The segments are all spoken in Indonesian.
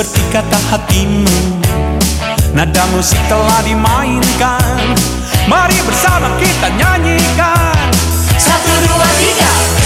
seperti kata hatimu. Nada musik telah dimainkan. Mari bersama kita nyanyikan. Satu, dua, tiga.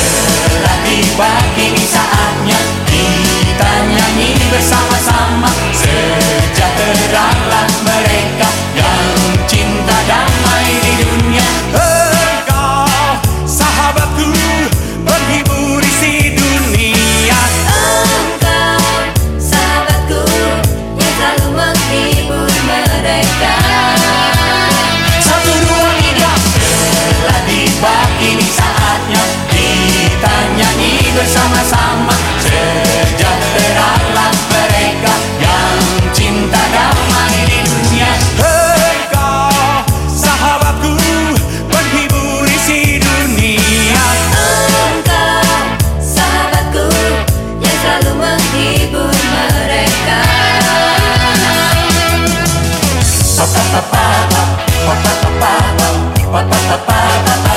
la la la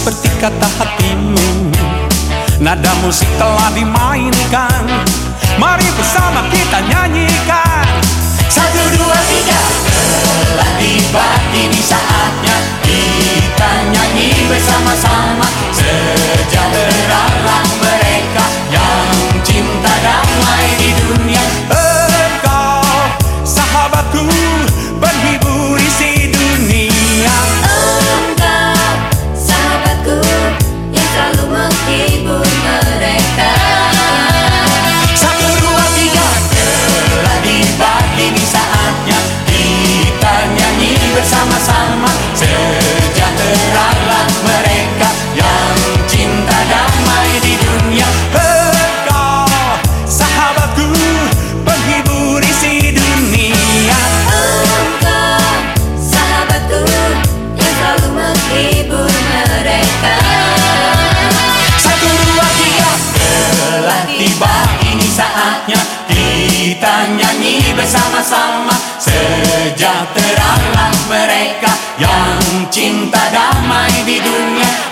seperti kata hatimu. Nada musik telah dimainkan Mari bersama kita nyanyikan. bersama Sejahteralah mereka yang cinta damai di dunia.